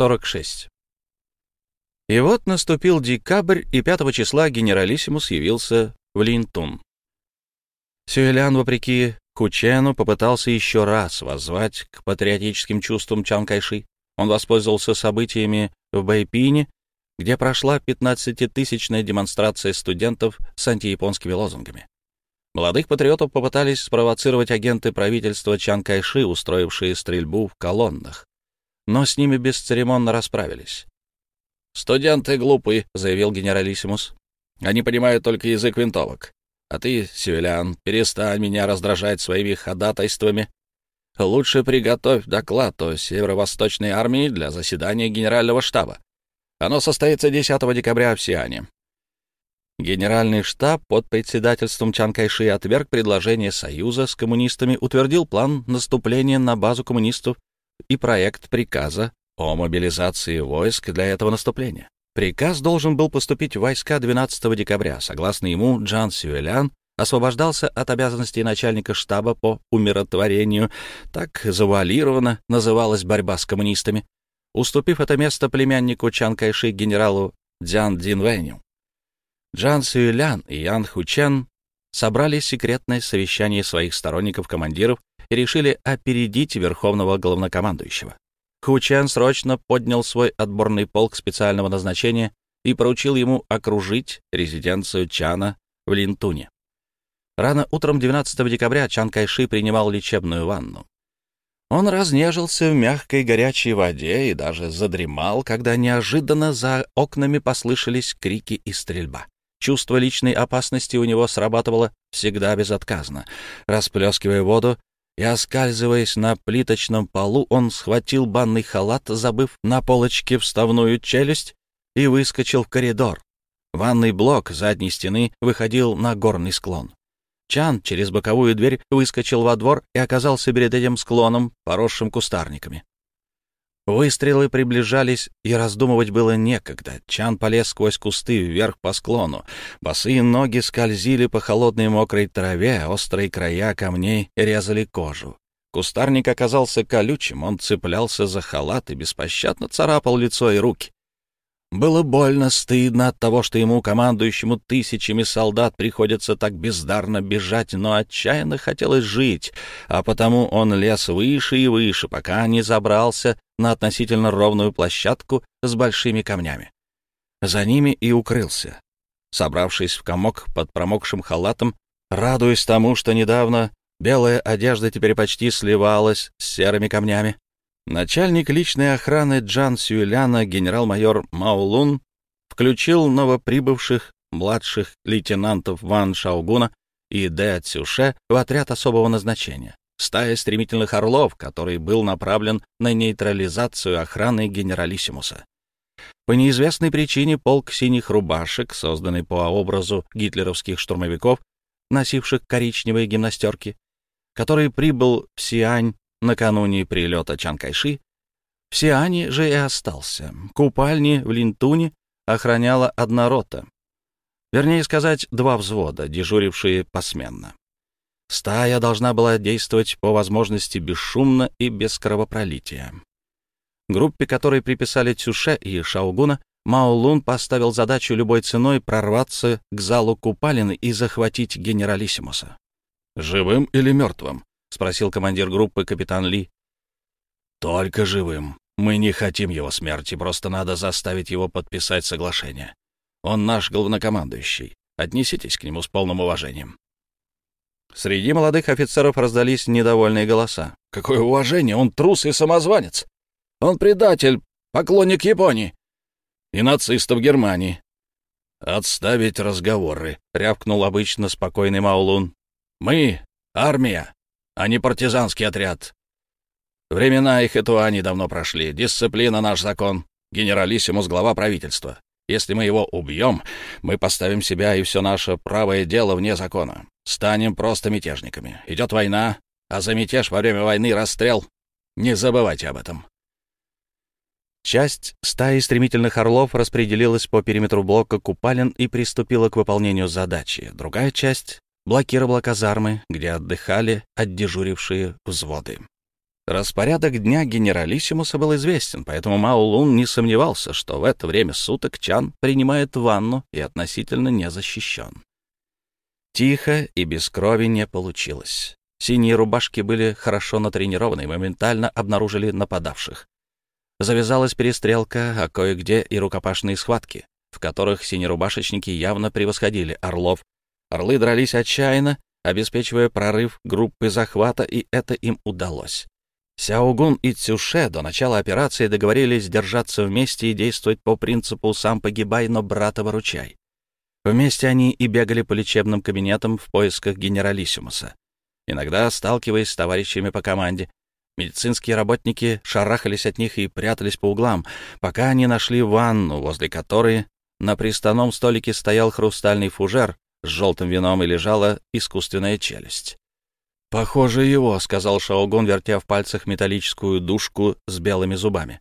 46. И вот наступил декабрь, и 5 числа генералиссимус явился в Линтун. Сюэлян, вопреки Хучену, попытался еще раз воззвать к патриотическим чувствам Чан Кайши. Он воспользовался событиями в Байпине, где прошла 15-тысячная демонстрация студентов с антияпонскими лозунгами. Молодых патриотов попытались спровоцировать агенты правительства Чан Кайши, устроившие стрельбу в колоннах, но с ними бесцеремонно расправились. «Студенты глупы», — заявил генералиссимус. «Они понимают только язык винтовок. А ты, Сюэлян, перестань меня раздражать своими ходатайствами. Лучше приготовь доклад о Северо-Восточной армии для заседания Генерального штаба. Оно состоится 10 декабря в Сиане. Генеральный штаб под председательством Чан Кайши отверг предложение Союза с коммунистами, утвердил план наступления на базу коммунистов и проект приказа о мобилизации войск для этого наступления. Приказ должен был поступить в войска 12 декабря. Согласно ему, Джан Сюэлян освобождался от обязанностей начальника штаба по умиротворению. Так завуалированно называлась борьба с коммунистами, уступив это место племяннику Чан Кайши генералу Дзян Динвэню. Джан Сюэлян и Ян Хучен собрали секретное совещание своих сторонников-командиров решили опередить верховного главнокомандующего. Хучен срочно поднял свой отборный полк специального назначения и поручил ему окружить резиденцию Чана в Линтуне. Рано утром 12 декабря Чан Кайши принимал лечебную ванну. Он разнежился в мягкой горячей воде и даже задремал, когда неожиданно за окнами послышались крики и стрельба. Чувство личной опасности у него срабатывало всегда безотказно. Расплескивая воду, и, оскальзываясь на плиточном полу, он схватил банный халат, забыв на полочке вставную челюсть, и выскочил в коридор. Ванный блок задней стены выходил на горный склон. Чан через боковую дверь выскочил во двор и оказался перед этим склоном, поросшим кустарниками. Выстрелы приближались, и раздумывать было некогда. Чан полез сквозь кусты вверх по склону. Босые ноги скользили по холодной мокрой траве, острые края камней резали кожу. Кустарник оказался колючим, он цеплялся за халат и беспощадно царапал лицо и руки. Было больно, стыдно от того, что ему, командующему тысячами солдат, приходится так бездарно бежать, но отчаянно хотелось жить, а потому он лез выше и выше, пока не забрался на относительно ровную площадку с большими камнями. За ними и укрылся. Собравшись в комок под промокшим халатом, радуясь тому, что недавно белая одежда теперь почти сливалась с серыми камнями, Начальник личной охраны Джан Сюэляна, генерал-майор Маулун, включил новоприбывших младших лейтенантов Ван Шаугуна и Дэ Цюше в отряд особого назначения. Стая стремительных орлов, который был направлен на нейтрализацию охраны генералиссимуса. По неизвестной причине полк синих рубашек, созданный по образу гитлеровских штурмовиков, носивших коричневые гимнастерки, который прибыл в Сиань накануне прилета Чанкайши, в Сиане же и остался. Купальни в Линтуне охраняла одна рота. Вернее сказать, два взвода, дежурившие посменно. Стая должна была действовать по возможности бесшумно и без кровопролития. Группе, которой приписали Цюше и Шаугуна, Мао Лун поставил задачу любой ценой прорваться к залу Купалины и захватить генералиссимуса. «Живым или мертвым?» — спросил командир группы капитан Ли. «Только живым. Мы не хотим его смерти, просто надо заставить его подписать соглашение. Он наш главнокомандующий. Отнеситесь к нему с полным уважением». Среди молодых офицеров раздались недовольные голоса. «Какое уважение! Он трус и самозванец! Он предатель, поклонник Японии и нацистов Германии!» «Отставить разговоры», — рявкнул обычно спокойный Маулун. «Мы — армия, а не партизанский отряд. Времена их и Туани давно прошли. Дисциплина — наш закон. Генералиссимус — глава правительства. Если мы его убьем, мы поставим себя и все наше правое дело вне закона. Станем просто мятежниками. Идет война, а за мятеж во время войны расстрел. Не забывайте об этом. Часть стаи стремительных орлов распределилась по периметру блока Купалин и приступила к выполнению задачи. Другая часть блокировала казармы, где отдыхали отдежурившие взводы. Распорядок дня генералиссимуса был известен, поэтому Мао Лун не сомневался, что в это время суток Чан принимает ванну и относительно не защищен. Тихо и без крови не получилось. Синие рубашки были хорошо натренированы и моментально обнаружили нападавших. Завязалась перестрелка, а кое-где и рукопашные схватки, в которых синерубашечники явно превосходили орлов. Орлы дрались отчаянно, обеспечивая прорыв группы захвата, и это им удалось. Сяогун и Цюше до начала операции договорились держаться вместе и действовать по принципу «сам погибай, но брата выручай». Вместе они и бегали по лечебным кабинетам в поисках генералиссимуса. Иногда, сталкиваясь с товарищами по команде, медицинские работники шарахались от них и прятались по углам, пока они нашли ванну, возле которой на приставном столике стоял хрустальный фужер с желтым вином и лежала искусственная челюсть. «Похоже его», — сказал Шаогун, вертя в пальцах металлическую душку с белыми зубами.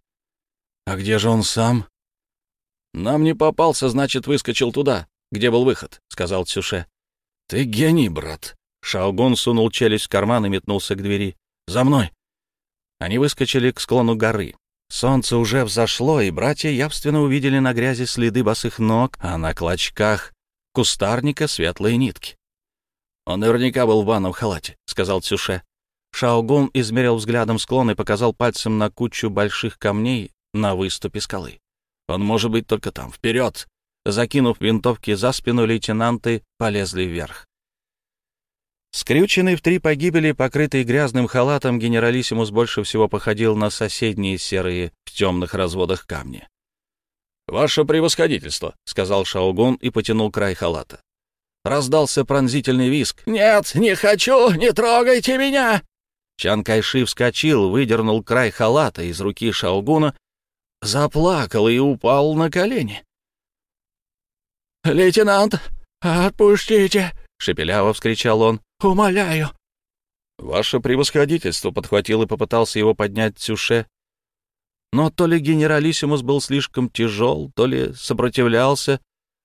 «А где же он сам?» «Нам не попался, значит, выскочил туда, где был выход», — сказал Цюше. «Ты гений, брат». Шаогун сунул челюсть в карман и метнулся к двери. «За мной!» Они выскочили к склону горы. Солнце уже взошло, и братья явственно увидели на грязи следы босых ног, а на клочках кустарника светлые нитки. «Он наверняка был в ванном халате», — сказал Цюше. Шаогун измерил взглядом склон и показал пальцем на кучу больших камней на выступе скалы. «Он может быть только там. Вперед!» Закинув винтовки за спину, лейтенанты полезли вверх. Скрюченный в три погибели, покрытый грязным халатом, генералиссимус больше всего походил на соседние серые в темных разводах камни. «Ваше превосходительство», — сказал Шаогун и потянул край халата. Раздался пронзительный виск. «Нет, не хочу! Не трогайте меня!» Чан Кайши вскочил, выдернул край халата из руки Шаогуна, заплакал и упал на колени. «Лейтенант, отпустите!» — шепеляво вскричал он. «Умоляю!» «Ваше превосходительство!» — подхватил и попытался его поднять Цюше. Но то ли генералиссимус был слишком тяжел, то ли сопротивлялся.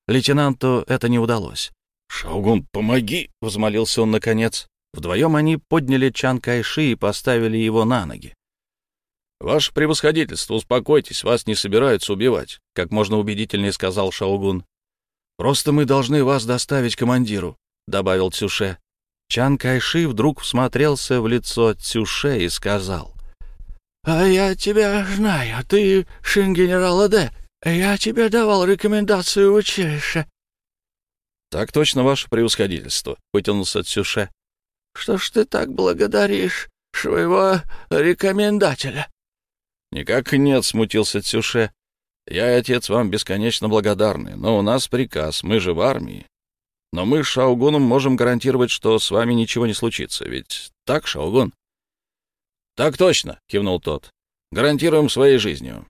Лейтенанту это не удалось. «Шаугун, помоги!» — взмолился он наконец. Вдвоем они подняли Чан Кайши и поставили его на ноги. «Ваше превосходительство, успокойтесь, вас не собираются убивать», — как можно убедительнее сказал Шаугун. «Просто мы должны вас доставить командиру», — добавил Цюше. Чан Кайши вдруг всмотрелся в лицо Цюше и сказал. «А я тебя знаю, ты шин генерала Д. Я тебе давал рекомендацию в училище. «Так точно, ваше превосходительство», — вытянулся Цюше. «Что ж ты так благодаришь своего рекомендателя?» «Никак нет», — смутился Цюше. «Я и отец вам бесконечно благодарны, но у нас приказ, мы же в армии. Но мы с Шаугуном можем гарантировать, что с вами ничего не случится, ведь так, Шаугун?» «Так точно», — кивнул тот. «Гарантируем своей жизнью.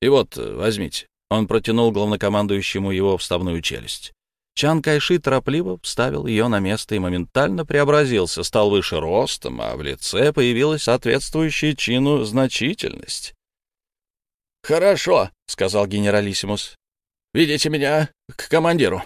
И вот, возьмите». Он протянул главнокомандующему его вставную челюсть. Чан Кайши торопливо вставил ее на место и моментально преобразился, стал выше ростом, а в лице появилась соответствующая чину значительность. «Хорошо», — сказал генералиссимус. «Видите меня к командиру».